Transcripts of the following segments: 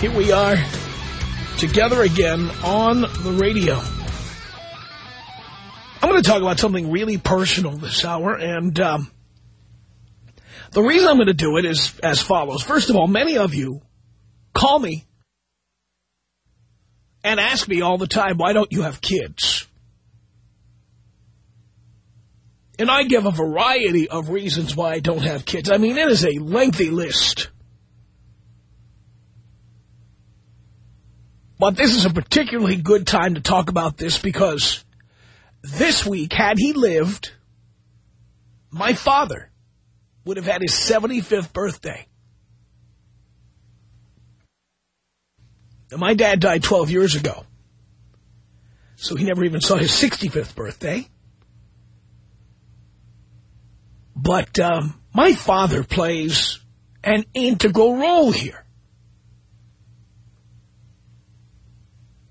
Here we are together again on the radio. I'm going to talk about something really personal this hour, and um, the reason I'm going to do it is as follows. First of all, many of you call me and ask me all the time, why don't you have kids? And I give a variety of reasons why I don't have kids. I mean, it is a lengthy list. But this is a particularly good time to talk about this because this week, had he lived, my father would have had his 75th birthday. Now, my dad died 12 years ago, so he never even saw his 65th birthday. But um, my father plays an integral role here.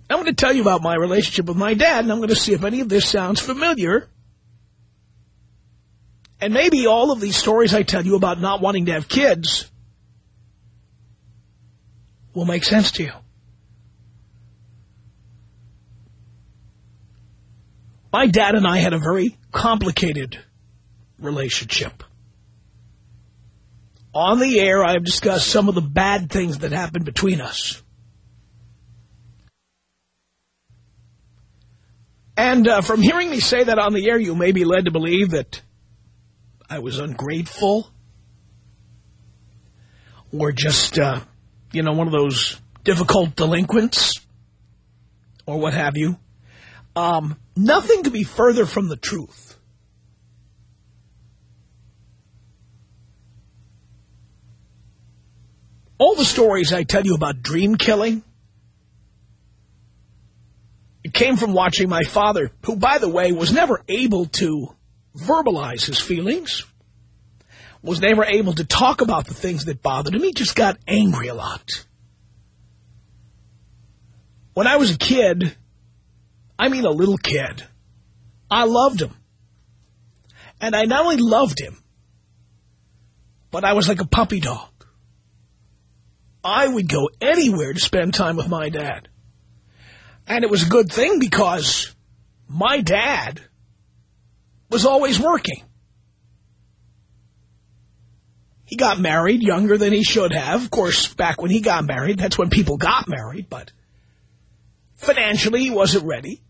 I'm going to tell you about my relationship with my dad, and I'm going to see if any of this sounds familiar. And maybe all of these stories I tell you about not wanting to have kids will make sense to you. My dad and I had a very complicated relationship. On the air, I have discussed some of the bad things that happened between us. And uh, from hearing me say that on the air, you may be led to believe that I was ungrateful or just, uh, you know, one of those difficult delinquents or what have you. Um, nothing could be further from the truth. All the stories I tell you about dream killing, it came from watching my father, who, by the way, was never able to verbalize his feelings, was never able to talk about the things that bothered him. He just got angry a lot. When I was a kid, I mean a little kid, I loved him. And I not only loved him, but I was like a puppy dog. I would go anywhere to spend time with my dad. And it was a good thing because my dad was always working. He got married younger than he should have. Of course, back when he got married, that's when people got married, but financially he wasn't ready.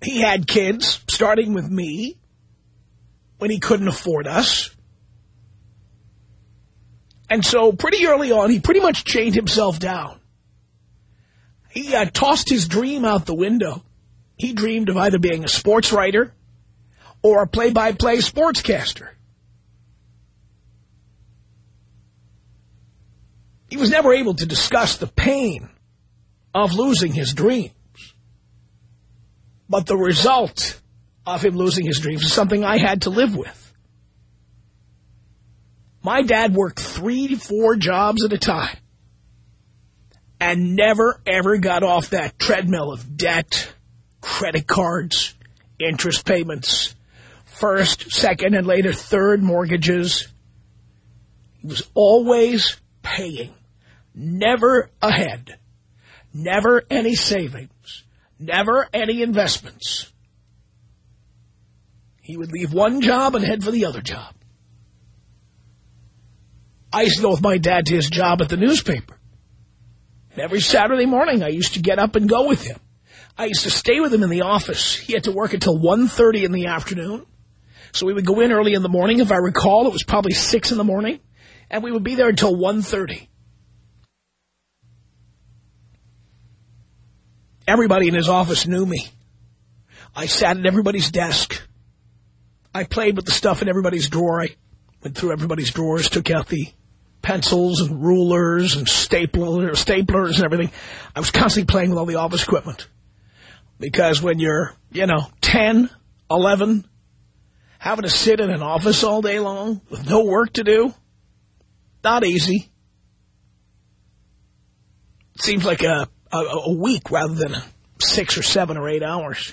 He had kids, starting with me, when he couldn't afford us. And so pretty early on, he pretty much chained himself down. He uh, tossed his dream out the window. He dreamed of either being a sports writer or a play-by-play -play sportscaster. He was never able to discuss the pain of losing his dreams. But the result of him losing his dreams is something I had to live with. My dad worked three, to four jobs at a time and never, ever got off that treadmill of debt, credit cards, interest payments, first, second, and later third mortgages. He was always paying, never ahead, never any savings, never any investments. He would leave one job and head for the other job. I used to go with my dad to his job at the newspaper. Every Saturday morning, I used to get up and go with him. I used to stay with him in the office. He had to work until 1.30 in the afternoon. So we would go in early in the morning. If I recall, it was probably 6 in the morning. And we would be there until 1.30. Everybody in his office knew me. I sat at everybody's desk. I played with the stuff in everybody's drawer. I went through everybody's drawers, took out the pencils and rulers and staplers, staplers and everything. I was constantly playing with all the office equipment. Because when you're, you know, 10, 11, having to sit in an office all day long with no work to do, not easy. Seems like a, a, a week rather than six or seven or eight hours.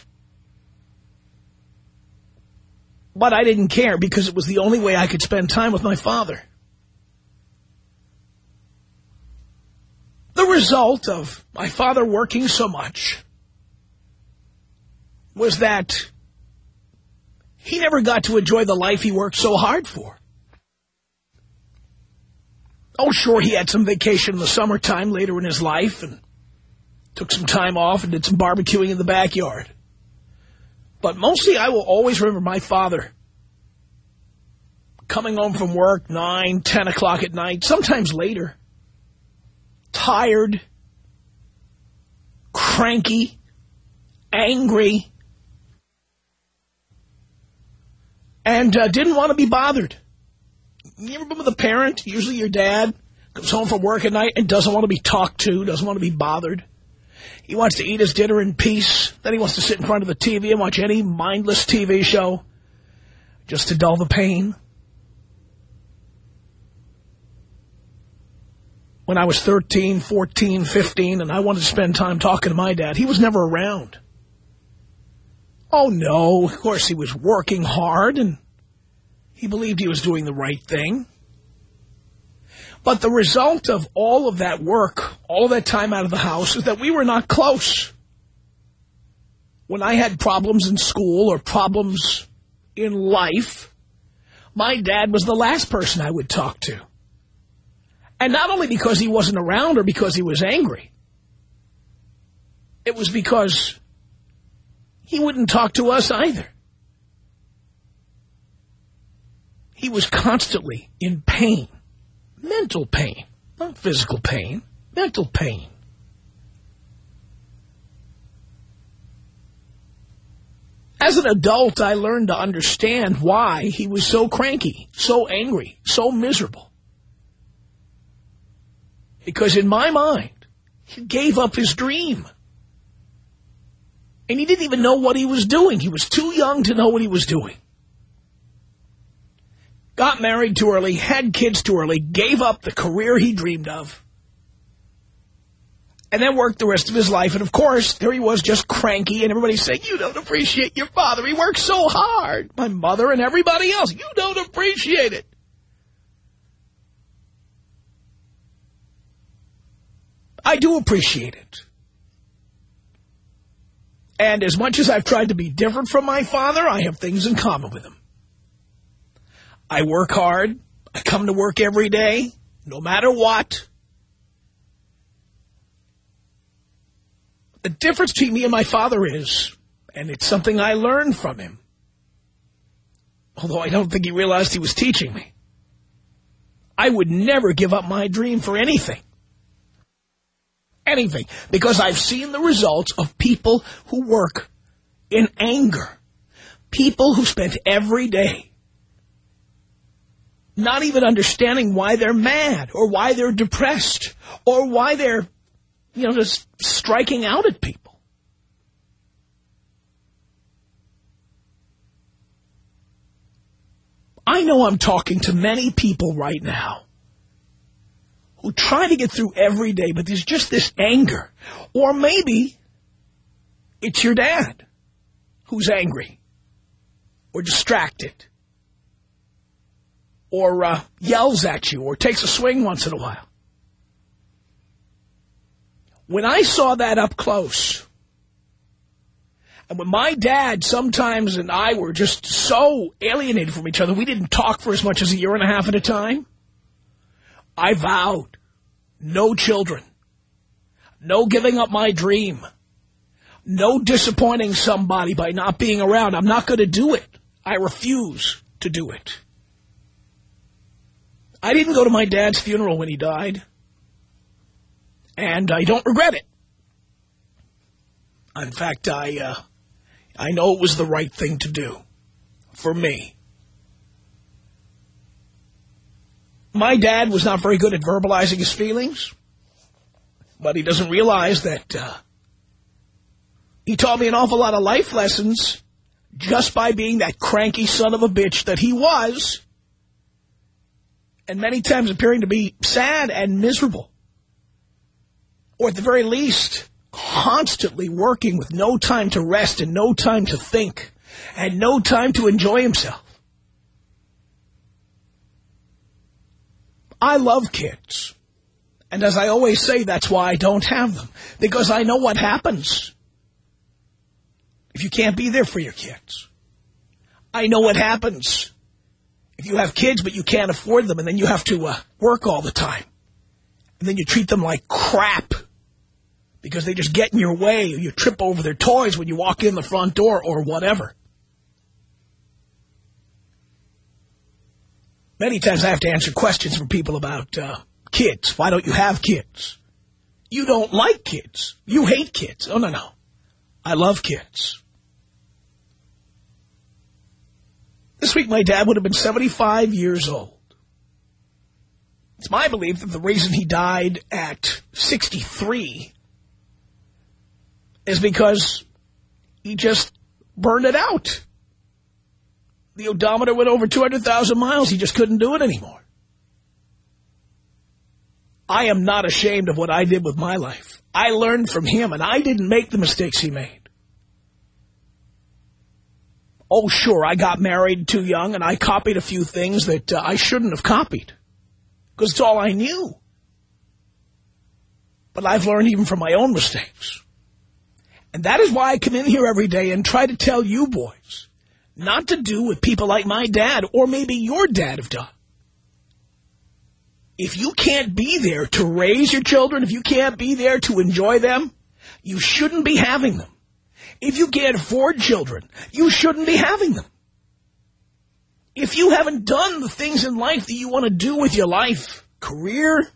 But I didn't care because it was the only way I could spend time with my father. Result of my father working so much was that he never got to enjoy the life he worked so hard for. Oh, sure, he had some vacation in the summertime later in his life and took some time off and did some barbecuing in the backyard. But mostly I will always remember my father coming home from work, 9, 10 o'clock at night, sometimes later, tired, cranky, angry, and uh, didn't want to be bothered. You ever been with a parent, usually your dad, comes home from work at night and doesn't want to be talked to, doesn't want to be bothered? He wants to eat his dinner in peace. Then he wants to sit in front of the TV and watch any mindless TV show just to dull the pain. When I was 13, 14, 15, and I wanted to spend time talking to my dad, he was never around. Oh, no, of course he was working hard, and he believed he was doing the right thing. But the result of all of that work, all that time out of the house, is that we were not close. When I had problems in school or problems in life, my dad was the last person I would talk to. And not only because he wasn't around or because he was angry. It was because he wouldn't talk to us either. He was constantly in pain. Mental pain, not physical pain, mental pain. As an adult, I learned to understand why he was so cranky, so angry, so miserable. Because in my mind, he gave up his dream. And he didn't even know what he was doing. He was too young to know what he was doing got married too early, had kids too early, gave up the career he dreamed of, and then worked the rest of his life. And, of course, there he was just cranky, and everybody's saying, you don't appreciate your father. He worked so hard. My mother and everybody else, you don't appreciate it. I do appreciate it. And as much as I've tried to be different from my father, I have things in common with him. I work hard. I come to work every day, no matter what. The difference between me and my father is, and it's something I learned from him, although I don't think he realized he was teaching me, I would never give up my dream for anything. Anything. Because I've seen the results of people who work in anger. People who spend every day not even understanding why they're mad or why they're depressed or why they're, you know, just striking out at people. I know I'm talking to many people right now who try to get through every day, but there's just this anger. Or maybe it's your dad who's angry or distracted or uh, yells at you or takes a swing once in a while. When I saw that up close, and when my dad sometimes and I were just so alienated from each other, we didn't talk for as much as a year and a half at a time, I vowed no children. No giving up my dream. No disappointing somebody by not being around. I'm not going to do it. I refuse to do it. I didn't go to my dad's funeral when he died. And I don't regret it. In fact, I, uh, I know it was the right thing to do for me. My dad was not very good at verbalizing his feelings, but he doesn't realize that uh, he taught me an awful lot of life lessons just by being that cranky son of a bitch that he was, and many times appearing to be sad and miserable. Or at the very least, constantly working with no time to rest and no time to think and no time to enjoy himself. I love kids. And as I always say, that's why I don't have them. Because I know what happens if you can't be there for your kids. I know what happens if you have kids but you can't afford them and then you have to uh, work all the time. And then you treat them like crap because they just get in your way or you trip over their toys when you walk in the front door or whatever. Many times I have to answer questions from people about uh, kids. Why don't you have kids? You don't like kids. You hate kids. Oh, no, no. I love kids. This week my dad would have been 75 years old. It's my belief that the reason he died at 63 is because he just burned it out. The odometer went over 200,000 miles. He just couldn't do it anymore. I am not ashamed of what I did with my life. I learned from him, and I didn't make the mistakes he made. Oh, sure, I got married too young, and I copied a few things that uh, I shouldn't have copied. Because it's all I knew. But I've learned even from my own mistakes. And that is why I come in here every day and try to tell you boys not to do what people like my dad or maybe your dad have done. If you can't be there to raise your children, if you can't be there to enjoy them, you shouldn't be having them. If you can't afford children, you shouldn't be having them. If you haven't done the things in life that you want to do with your life, career,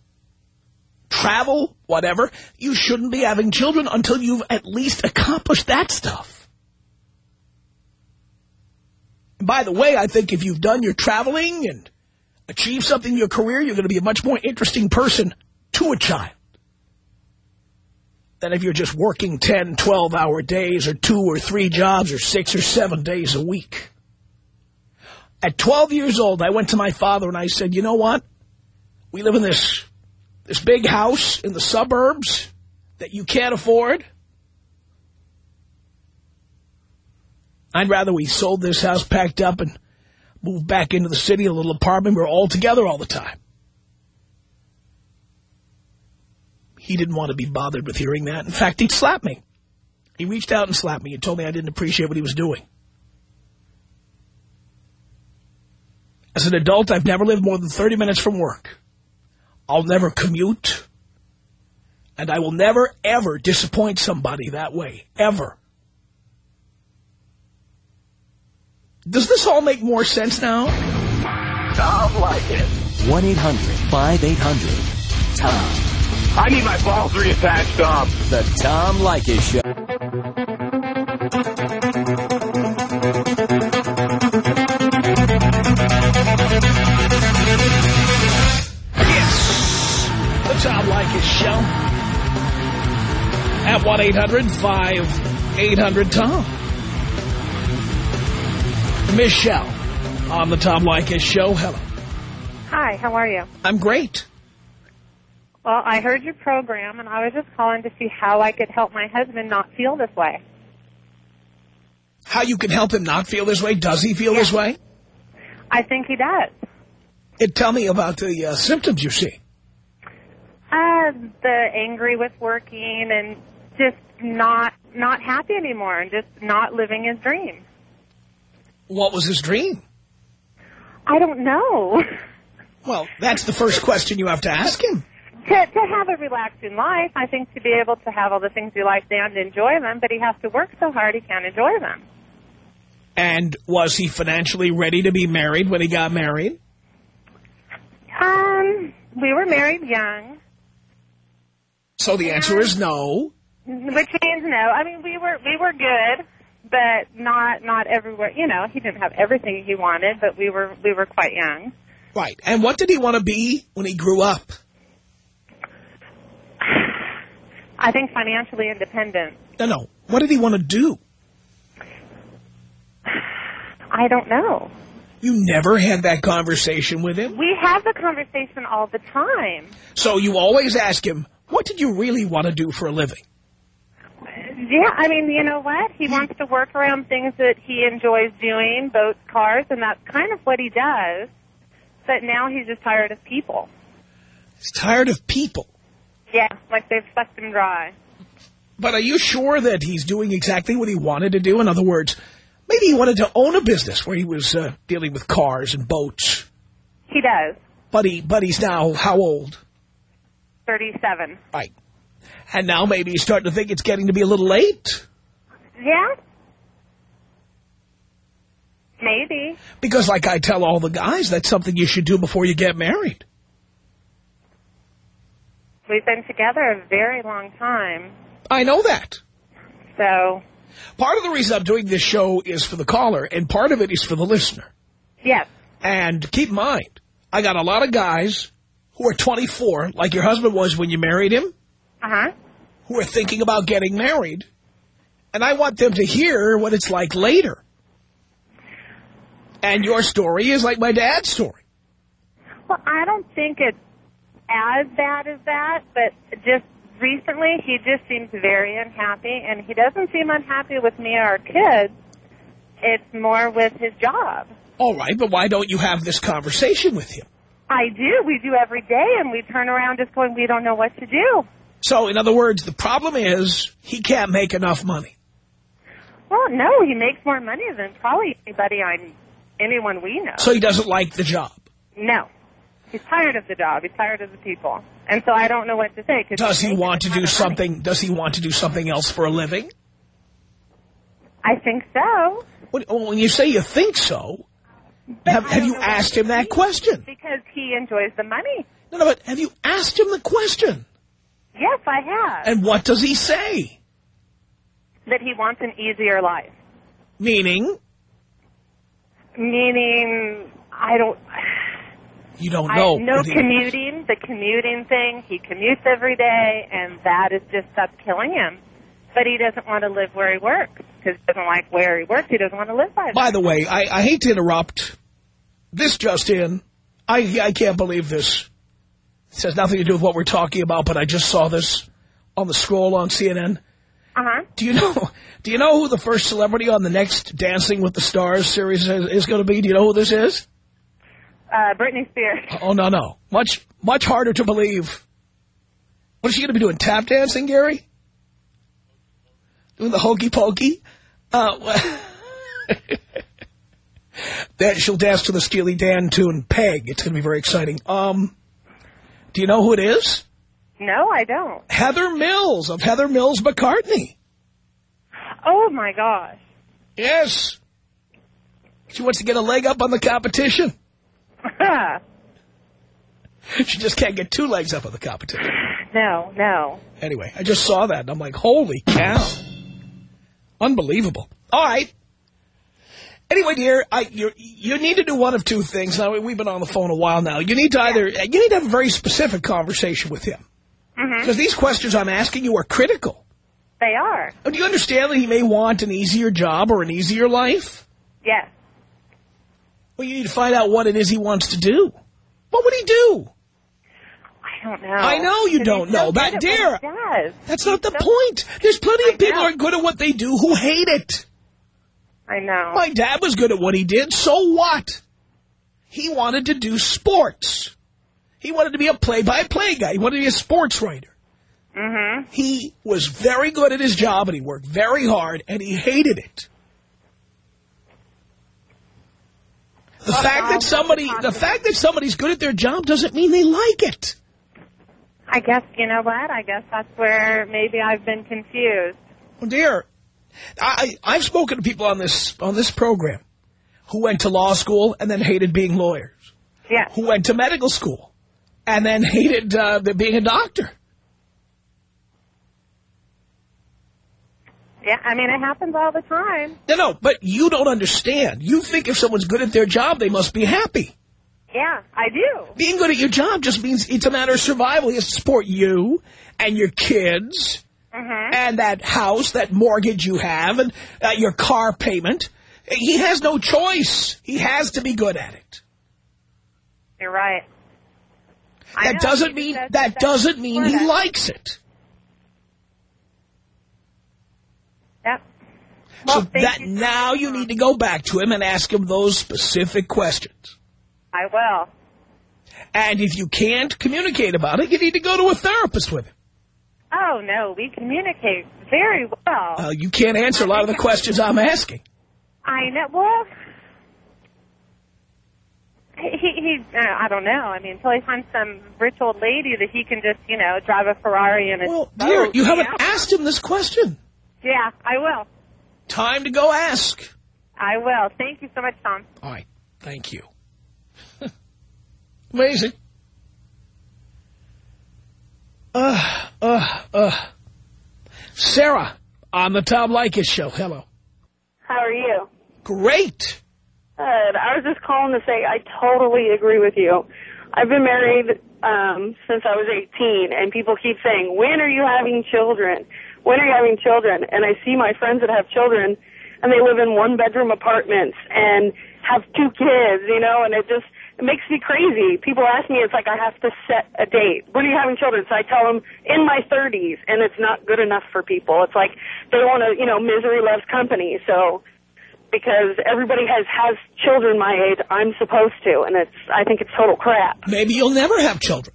travel, whatever, you shouldn't be having children until you've at least accomplished that stuff. And by the way, I think if you've done your traveling and achieved something in your career, you're going to be a much more interesting person to a child than if you're just working 10, 12-hour days or two or three jobs or six or seven days a week. At 12 years old, I went to my father and I said, you know what? We live in this this big house in the suburbs that you can't afford. I'd rather we sold this house, packed up, and moved back into the city, a little apartment. We are all together all the time. He didn't want to be bothered with hearing that. In fact, he'd slap me. He reached out and slapped me and told me I didn't appreciate what he was doing. As an adult, I've never lived more than 30 minutes from work. I'll never commute. And I will never, ever disappoint somebody that way. Ever. Does this all make more sense now? Tom Leykis. 1-800-5800-TOM. I need my balls reattached, Tom. The Tom Leykis Show. Yes. The Tom Leykis show at 1-800-5800-TOM. Michelle on the Tom Leykis show. Hello. Hi, how are you? I'm great. Well, I heard your program, and I was just calling to see how I could help my husband not feel this way. How you can help him not feel this way? Does he feel Yeah. this way? I think he does. It, tell me about the uh, symptoms you see. Uh, the angry with working and just not not happy anymore and just not living his dream. What was his dream? I don't know. Well, that's the first question you have to ask him. to to have a relaxing life. I think to be able to have all the things he likes and enjoy them, but he has to work so hard he can't enjoy them. And was he financially ready to be married when he got married? Um, we were married young, So the answer is no. which means no. I mean, we were we were good, but not not everywhere. You know, he didn't have everything he wanted, but we were we were quite young. Right. And what did he want to be when he grew up? I think financially independent. No, no. What did he want to do? I don't know. You never had that conversation with him? We have the conversation all the time. So you always ask him, what did you really want to do for a living? Yeah, I mean, you know what? He wants to work around things that he enjoys doing, boats, cars, and that's kind of what he does. But now he's just tired of people. He's tired of people. Yeah, like they've sucked him dry. But are you sure that he's doing exactly what he wanted to do? In other words, maybe he wanted to own a business where he was uh, dealing with cars and boats. He does. But, he, but he's now how old? 37. Right. And now maybe he's starting to think it's getting to be a little late. Yeah? Maybe. Because like I tell all the guys, that's something you should do before you get married. We've been together a very long time. I know that. So, Part of the reason I'm doing this show is for the caller, and part of it is for the listener. yes. And keep in mind, I got a lot of guys who are 24, like your husband was when you married him, Uh-huh. who are thinking about getting married. And I want them to hear what it's like later. And your story is like my dad's story. Well, I don't think it's as bad as that, but just recently he just seems very unhappy, and he doesn't seem unhappy with me or our kids. It's more with his job. All right, but why don't you have this conversation with him? I do. We do every day, and we turn around just going, we don't know what to do. So, in other words, the problem is he can't make enough money. Well, no, he makes more money than probably anybody I, anyone we know. So he doesn't like the job. No. He's tired of the job. He's tired of the people. And so I don't know what to say. Does he's he want to do of money. something? Does he want to do something else for a living? I think so. When oh, when you say you think so, have, have you asked him that question? Because he enjoys the money. No, no, but have you asked him the question? Yes, I have. And what does he say? that he wants an easier life. Meaning, Meaning, I don't... you don't I, know. no commuting, the commuting thing. He commutes every day, and that is just that's killing him. But he doesn't want to live where he works because he doesn't like where he works. He doesn't want to live by By the way, I, I hate to interrupt. This just in. I, I can't believe this. This has nothing to do with what we're talking about, but I just saw this on the scroll on CNN. Uh huh. Do you know? Do you know who the first celebrity on the next Dancing with the Stars series is, is going to be? Do you know who this is? Uh, Britney Spears. Oh no, no, much much harder to believe. What is she going to be doing? Tap dancing, Gary? Doing the hokey pokey? Uh, that she'll dance to the Steely Dan tune "Peg." It's going to be very exciting. Um, do you know who it is? No, I don't. Heather Mills of Heather Mills McCartney. Oh my gosh. Yes. She wants to get a leg up on the competition. She just can't get two legs up on the competition. no, no. Anyway, I just saw that, and I'm like, holy cow. Unbelievable. All right. Anyway, dear, I, you you need to do one of two things. Now, we've been on the phone a while now. You need to either, you need to have a very specific conversation with him. Mm-hmm. Because these questions I'm asking you are critical. They are. Do you understand that he may want an easier job or an easier life? Yes. Well, you need to find out what it is he wants to do. What would he do? I don't know. I know you don't so know, but dear. That's not the so- point. There's plenty of people know. who are good at what they do who hate it. I know. My dad was good at what he did, so what? He wanted to do sports. He wanted to be a play-by-play guy. He wanted to be a sports writer. Mm-hmm. He was very good at his job, and he worked very hard, and he hated it. The fact that somebody, the fact that somebody's good at their job doesn't mean they like it. I guess, you know what? I guess that's where maybe I've been confused. Well, dear, I, I've spoken to people on this on this program who went to law school and then hated being lawyers. Yeah. Who went to medical school and then hated uh, being a doctor. Yeah, I mean, it happens all the time. No, no, but you don't understand. You think if someone's good at their job, they must be happy. Yeah, I do. Being good at your job just means it's a matter of survival. He has to support you and your kids Mhm. and that house, that mortgage you have, and uh, your car payment. He has no choice. He has to be good at it. You're right. That doesn't mean that that's doesn't mean he likes it. Yep. Well, so that you now you need to go back to him and ask him those specific questions. I will. And if you can't communicate about it, you need to go to a therapist with him. Oh, no, we communicate very well. Uh, you can't answer a lot of the questions I'm asking. I know. Well, he, he, uh, I don't know. I mean, until he finds some rich old lady that he can just, you know, drive a Ferrari and a Well, dear, you haven't know? asked him this question. Yeah, I will. Time to go ask. I will. Thank you so much, Tom. All right. Thank you. Amazing. Uh, uh, uh. Sarah on the Tom Leykis show. Hello. How are you? Great. Good. I was just calling to say I totally agree with you. I've been married um, since I was 18, and people keep saying, when are you having children? When are you having children? And I see my friends that have children, and they live in one-bedroom apartments and have two kids, you know, and it just it makes me crazy. People ask me, it's like I have to set a date. When are you having children? So I tell them in my 30s, and it's not good enough for people. It's like they want to, you know, misery loves company. So because everybody has has children my age, I'm supposed to, and it's I think it's total crap. Maybe you'll never have children.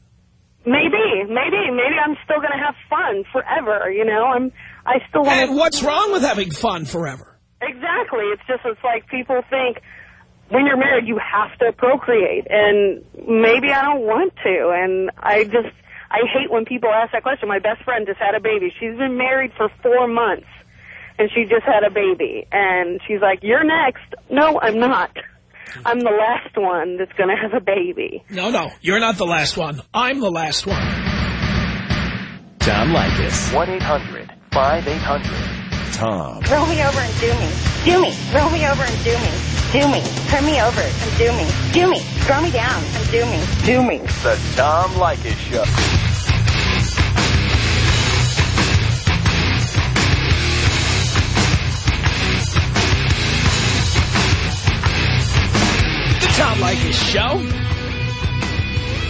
Maybe, maybe, maybe I'm still gonna have fun forever. You know, I'm I still want. And what's wrong with having fun forever? Exactly. It's just it's like people think when you're married you have to procreate, and maybe I don't want to, and I just I hate when people ask that question. My best friend just had a baby. She's been married for four months, and she just had a baby, and she's like, "You're next." No, I'm not. I'm the last one that's going to have a baby. No, no. You're not the last one. I'm the last one. Tom Leykis. 1-800-5800-TOM. Roll me over and do me. Do me. Roll me over and do me. Do me. Turn me over and do me. Do me. Throw me down and do me. Do me. The Tom Leykis Show. The Tom Leykis Show.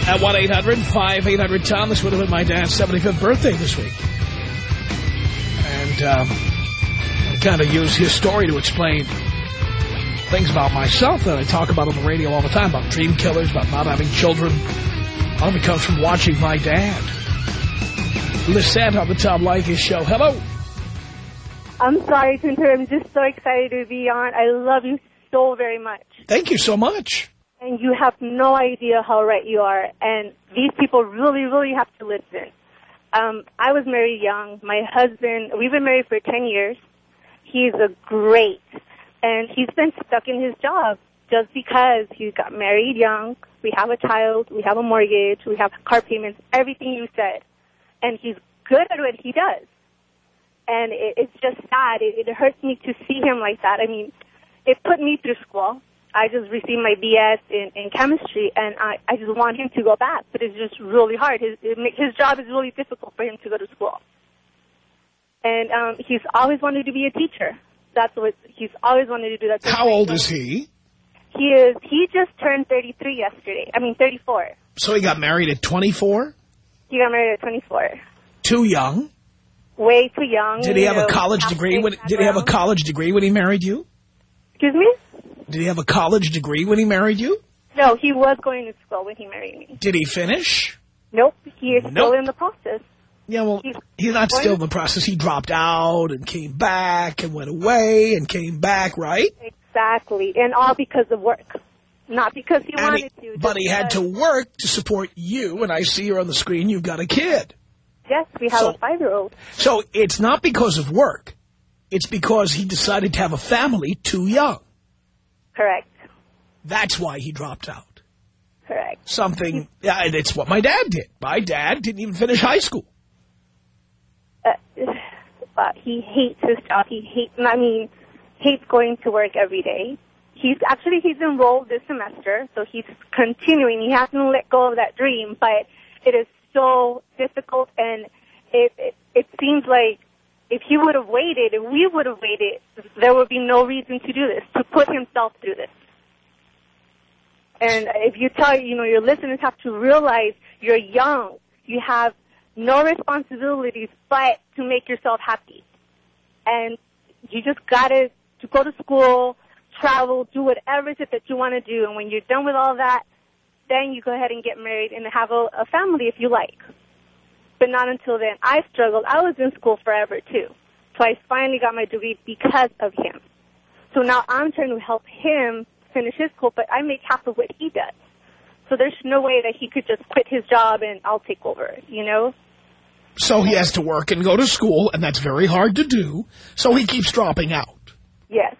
At 1-800-5800-TOM. This would have been my dad's 75th birthday this week. And um, I kind of use his story to explain things about myself that I talk about on the radio all the time, about dream killers, about not having children. A lot of it comes from watching my dad. Listen on the Tom Leykis Show. Hello. I'm sorry to interrupt. I'm just so excited to be on. I love you so very much. Thank you so much. And you have no idea how right you are. And these people really, really have to listen. Um, I was married young. My husband, we've been married for 10 years. He's a great, and he's been stuck in his job just because he got married young. We have a child. We have a mortgage. We have car payments, everything you said. And he's good at what he does. And it, it's just sad. It, it hurts me to see him like that. I mean, it put me through school. I just received my BS in, in chemistry, and I, I just want him to go back, but it's just really hard. His his job is really difficult for him to go to school, and um, he's always wanted to be a teacher. That's what he's always wanted to do. That. How old is he? He is. He just turned 33 yesterday. I mean 34. So he got married at 24? He got married at 24. Too young? Way too young. Did he have a college degree? When, did he have a college degree when he married you? Excuse me? Did he have a college degree when he married you? No, he was going to school when he married me. Did he finish? Nope, he is still in the process. Yeah, well, He's he's not still in the process. He dropped out and came back and went away and came back, right? Exactly, and all because of work. Not because he And wanted he- to. but he had to work to support you, and I see here on the screen you've got a kid. Yes, we have So- a five-year-old. So it's not because of work. It's because he decided to have a family too young. Correct. That's why he dropped out. Correct. Something, yeah, and it's what my dad did. My dad didn't even finish high school. Uh, he hates his job. He hates. I mean, hates going to work every day. He's actually he's enrolled this semester, so he's continuing. He hasn't let go of that dream, but it is so difficult, and it it, it seems like if he would have waited, if we would have waited, there would be no reason to do this, to put himself through this. And if you tell, you know, your listeners have to realize you're young. You have no responsibilities but to make yourself happy. And you just gotta to go to school, travel, do whatever it is that you want to do. And when you're done with all that, then you go ahead and get married and have a, a family if you like. But not until then. I struggled. I was in school forever too. So I finally got my degree because of him. So now I'm trying to help him finish his school, but I make half of what he does. So there's no way that he could just quit his job and I'll take over, you know? So he has to work and go to school, and that's very hard to do. So he keeps dropping out. Yes,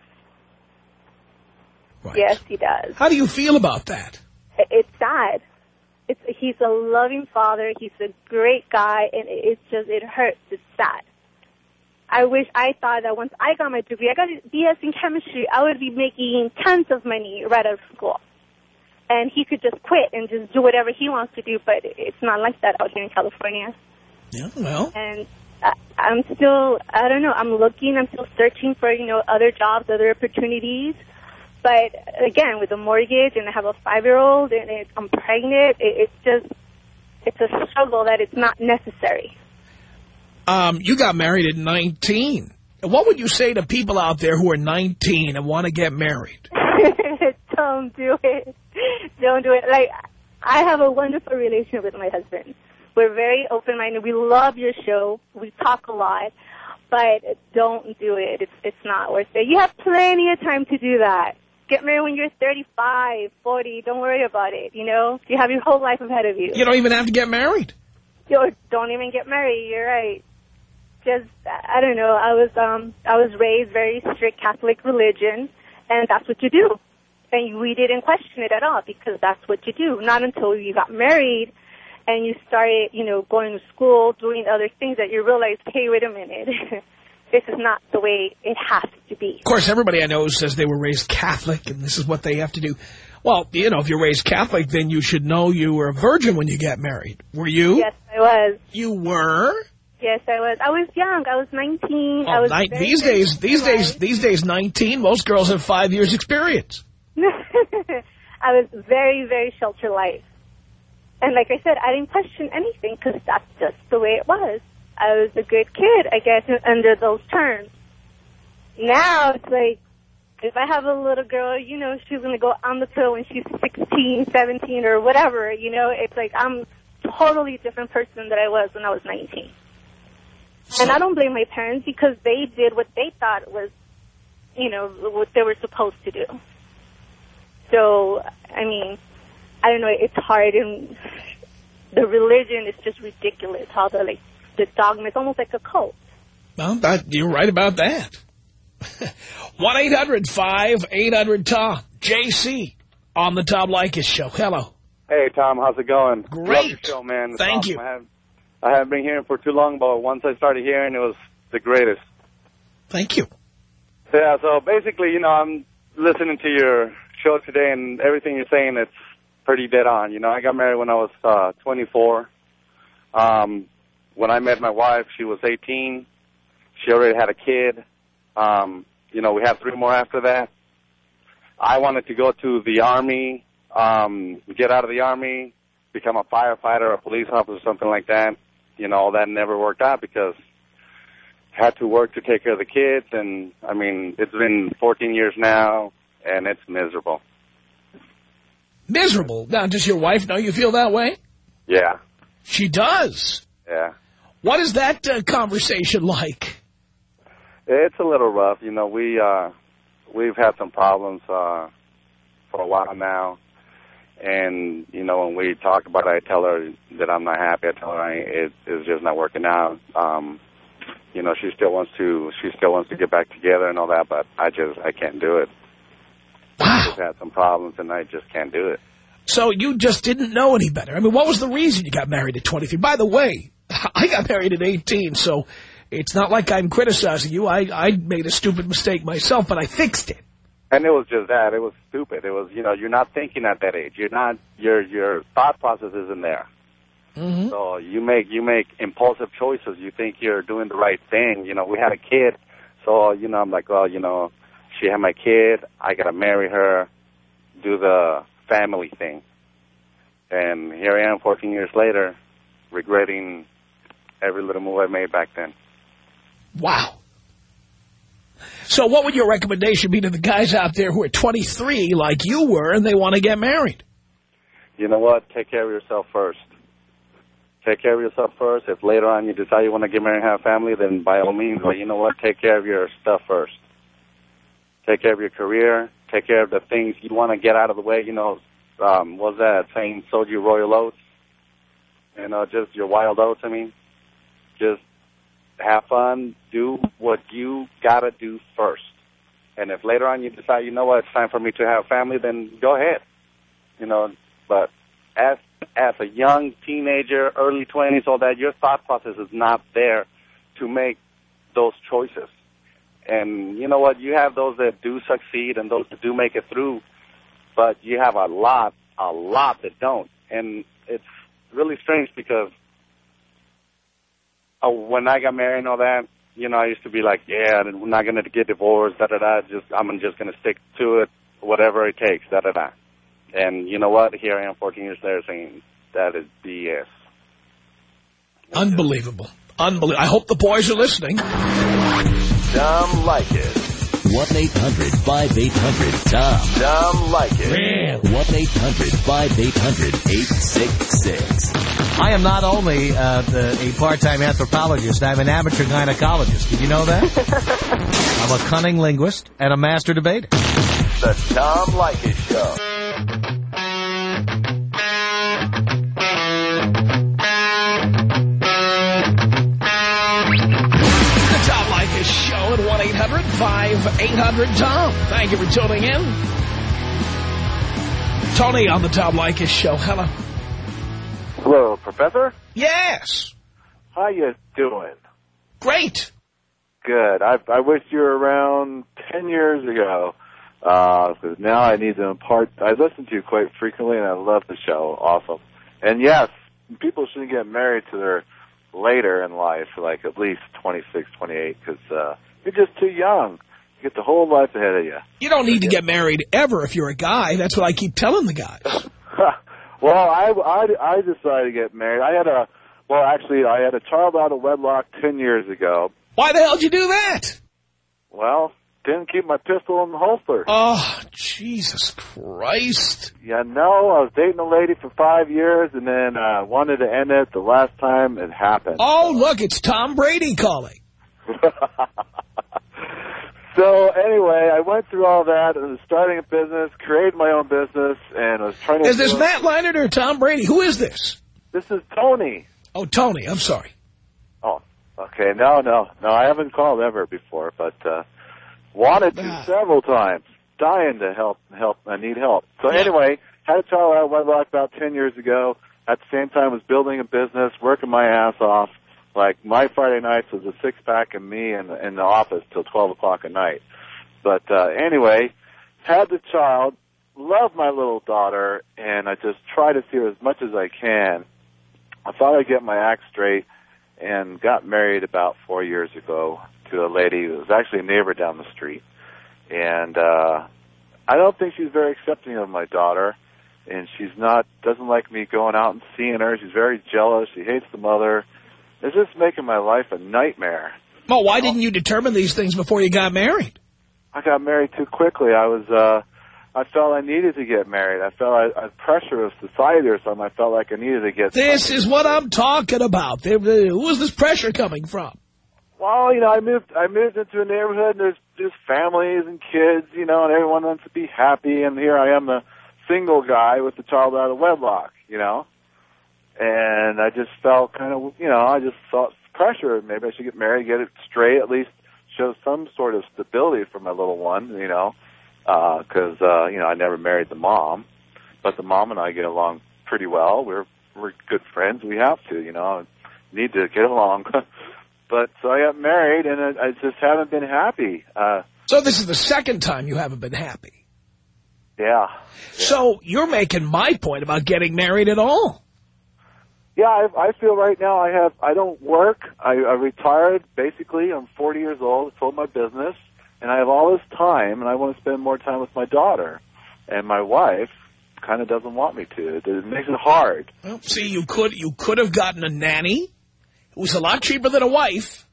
Right. yes, he does. How do you feel about that? It's sad. It's he's a loving father. He's a great guy, and it's just it hurts. It's sad. I wish I thought that once I got my degree, I got a BS in chemistry, I would be making tons of money right out of school. And he could just quit and just do whatever he wants to do, but it's not like that out here in California. Yeah, well, and I, I'm still, I don't know, I'm looking, I'm still searching for, you know, other jobs, other opportunities. But again, with a mortgage and I have a five-year-old and it, I'm pregnant, it, it's just, it's a struggle that it's not necessary. um, you got married at 19. What would you say to people out there who are 19 and want to get married? Don't do it. Don't do it. Like, I have a wonderful relationship with my husband. We're very open-minded. We love your show. We talk a lot. But don't do it. It's, it's not worth it. You have plenty of time to do that. Get married when you're 35, 40. Don't worry about it, you know? You have your whole life ahead of you. You don't even have to get married. Or don't even get married. You're right. Just I don't know. I was um I was raised very strict Catholic religion, and that's what you do. And we didn't question it at all because that's what you do. Not until you got married and you started, you know, going to school, doing other things that you realize, hey, wait a minute, this is not the way it has to be. Of course, everybody I know says they were raised Catholic and this is what they have to do. Well, you know, if you're raised Catholic, then you should know you were a virgin when you get married. Were you? Yes, I was. You were? Yes, I was. I was young. I was 19. I Oh, was ni- these days, these days, these days, 19, most girls have five years experience. I was very, very shelter life. And like I said, I didn't question anything because that's just the way it was. I was a good kid, I guess, under those terms. Now it's like, if I have a little girl, you know, she's going to go on the pill when she's 16, 17, or whatever, you know, it's like I'm totally different person than I was when I was 19. And I don't blame my parents because they did what they thought was, you know, what they were supposed to do. So, I mean, I don't know, it's hard and the religion is just ridiculous. How the, like, the dogma, it's almost like a cult. Well, that, you're right about that. 1-800-5800-TOM. JC on the Tom Leykis Show. Hello. Hey, Tom, how's it going? Great. Love your show, man. It's Thank awesome. you. I haven't, I haven't been hearing for too long, but once I started hearing, it was the greatest. Thank you. Yeah, so basically, you know, I'm listening to your show today, and everything you're saying, it's pretty dead on. You know, I got married when I was uh, 24. Um, when I met my wife, she was 18. She already had a kid. Um, you know, we had three more after that. I wanted to go to the Army, um, get out of the Army, become a firefighter, a police officer, something like that. You know, that never worked out because had to work to take care of the kids, and I mean, it's been 14 years now, and it's miserable. Miserable. Now, does your wife know you feel that way? Yeah, She does. yeah. What is that uh, conversation like? It's a little rough, you know. We uh, we've had some problems. Uh, for a while now. And, you know, when we talk about it, I tell her that I'm not happy. I tell her I, it, it's just not working out. Um, you know, she still wants to, she still wants to get back together and all that, but I just, I can't do it. I just had some problems and I just can't do it. So you just didn't know any better. I mean, what was the reason you got married at 23? By the way, I got married at 18, so it's not like I'm criticizing you. I, I made a stupid mistake myself, but I fixed it. And it was just that. It was stupid. It was, you know, you're not thinking at that age. You're not, your, your thought process isn't there. Mm-hmm. So you make, you make impulsive choices. You think you're doing the right thing. You know, we had a kid. So, you know, I'm like, well, you know, she had my kid. I got to marry her, do the family thing. And here I am 14 years later, regretting every little move I made back then. Wow. So what would your recommendation be to the guys out there who are 23 like you were and they want to get married? You know what? Take care of yourself first. Take care of yourself first. If later on you decide you want to get married and have a family, then by all means. But you know what? Take care of your stuff first. Take care of your career. Take care of the things you want to get out of the way. You know, um, what's that saying? Sold you royal oats. You know, just your wild oats. I mean, just have fun. Do what you gotta do first. And if later on you decide, you know what, it's time for me to have family, then go ahead. You know, but as as a young teenager, early twenties, all that, your thought process is not there to make those choices. And you know what? You have those that do succeed and those that do make it through, but you have a lot, a lot that don't. And it's really strange because uh, when I got married and all that, you know, I used to be like, yeah, we're not going to get divorced, da da da. Just I'm just going to stick to it, whatever it takes, da da da. And you know what? Here I am, 14 years later, saying that is BS. Unbelievable. Unbelievable. I hope the boys are listening. Tom Leykis. 1-800-5800-TOM. Tom Leykis. 1-800-5800-866. I am not only uh, the, a part-time anthropologist, I'm an amateur gynecologist. Did you know that? I'm a cunning linguist and a master debater. The Tom Leykis Show. 800-5800-TOM. Thank you for tuning in. Tony on the Tom Leykis show. Hello. Hello, Professor? Yes. How you doing? Great. Good. I, I wish you were around 10 years ago because uh, now I need to impart. I listen to you quite frequently, and I love the show. Awesome. And yes, people shouldn't get married to their later in life, like at least 26, 28, because uh, you're just too young. You get the whole life ahead of you. You don't need to get married ever if you're a guy. That's what I keep telling the guys. well, I, I, I decided to get married. I had a, well, actually, I had a child out of wedlock 10 years ago. Why the hell did you do that? Well, didn't keep my pistol in the holster. Oh, Jesus Christ. Yeah, no, I was dating a lady for five years and then uh, wanted to end it the last time it happened. Oh, look, it's Tom Brady calling. so anyway, I went through all that and was starting a business, created my own business, and was trying to... Is this Matt Leinart or Tom Brady? Who is this? This is Tony. Oh, Tony. I'm sorry. Oh, okay. No, no, no. I haven't called ever before, but uh, wanted to Ah. several times. Dying to help, help. I need help. So anyway, had a child out of wedlock about ten years ago. At the same time, was building a business, working my ass off. Like my Friday nights was a six pack and me in the, in the office till twelve o'clock at night. But uh, anyway, had the child, love my little daughter, and I just try to see her as much as I can. I thought I'd get my act straight and got married about four years ago to a lady who was actually a neighbor down the street. And uh I don't think she's very accepting of my daughter and she's not doesn't like me going out and seeing her. She's very jealous. She hates the mother. It's just making my life a nightmare. Well, why didn't you determine these things before you got married? I got married too quickly. I was uh I felt I needed to get married. I felt I, I pressure of society or something. I felt like I needed to get This is what I'm talking about. Who is this pressure coming from? Well, you know, I moved I moved into a neighborhood and there's there's families and kids, you know, and everyone wants to be happy. And here I am, the single guy with the child out of wedlock, you know. And I just felt kind of, you know, I just felt pressure. Maybe I should get married, get it straight, at least show some sort of stability for my little one, you know, because uh, uh, you know I never married the mom, but the mom and I get along pretty well. We're we're good friends. We have to, you know, need to get along. but so I got married, and I, I just haven't been happy. Uh, So this is the second time you haven't been happy. yeah, So you're making my point about getting married at all. Yeah. I, I feel right now I have I don't work. I, I retired. Basically, I'm 40 years old. Sold my business, and I have all this time, and I want to spend more time with my daughter. And my wife kind of doesn't want me to. It, it makes it hard. Well, see, you could you could have gotten a nanny. It was a lot cheaper than a wife.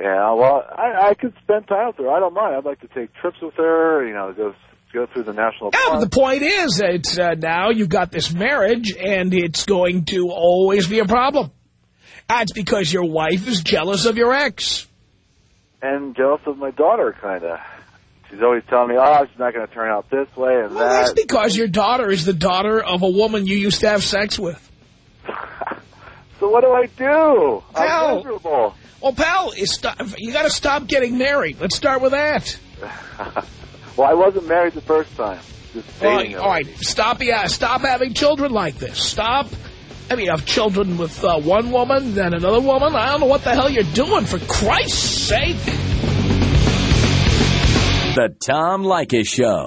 Yeah, well, I, I could spend time with her. I don't mind. I'd like to take trips with her. You know, go go through the national Yeah, park. but the point is, it's uh, now you've got this marriage, and it's going to always be a problem. That's because your wife is jealous of your ex. and jealous of my daughter, kind of. She's always telling me, "Oh, she's not going to turn out this way and Well, that's because your daughter is the daughter of a woman you used to have sex with. So what do I do? I'm miserable. Well, pal, you got to stop getting married. Let's start with that. Well, I wasn't married the first time. Just All dating. right, all right, stop. Yeah, stop having children like this. Stop. I mean, you have children with uh, one woman, then another woman. I don't know what the hell you're doing. For Christ's sake. The Tom Leykis Show.